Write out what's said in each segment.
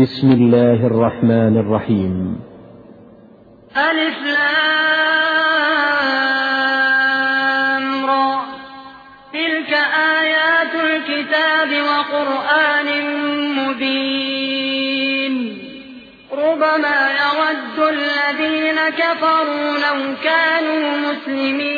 بسم الله الرحمن الرحيم. ألف لام را. تلك آيات الكتاب وقرآن مبين. ربما يود الذين كفروا لو كانوا مسلمين.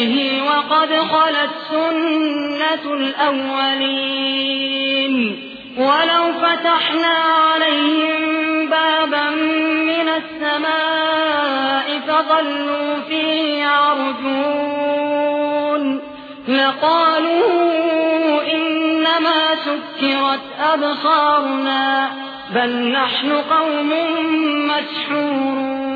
به وقد خلت سنة الأولين. ولو فتحنا عليهم بابا من السماء فظلوا فيه يعرجون لقالوا إنما سكرت أبصارنا بل نحن قوم مسحورون